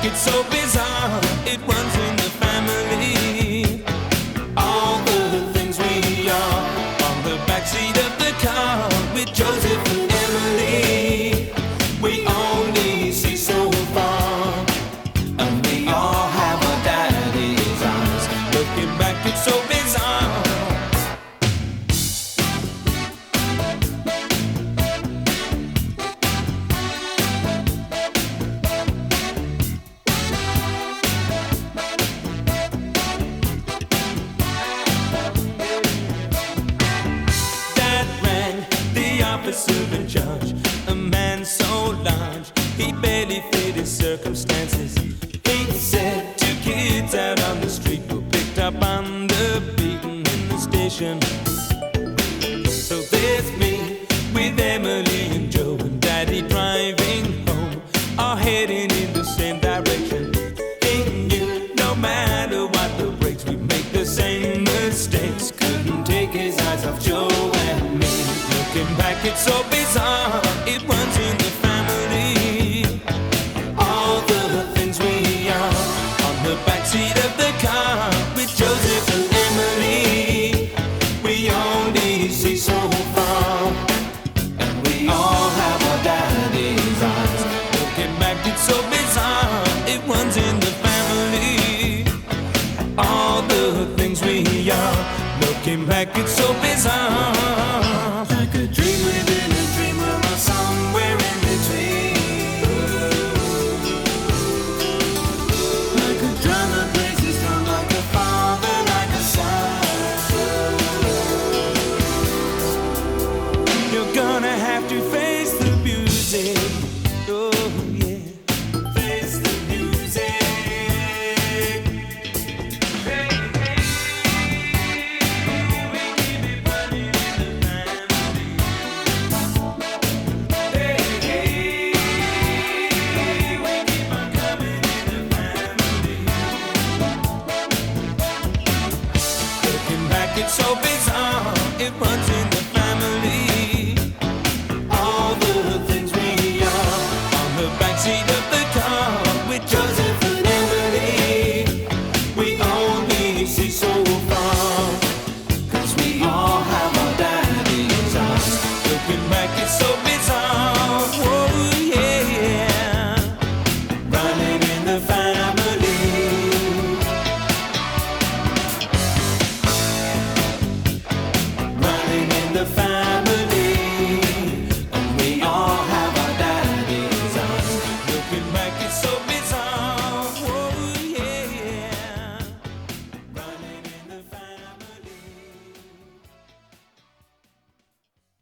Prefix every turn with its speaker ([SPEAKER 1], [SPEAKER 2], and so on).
[SPEAKER 1] It's so bizarre. It runs in charge, a man so large he barely fit his circumstances. He said two kids out on the street were picked up on the beaten in the station. Came back, it's so bizarre. so busy.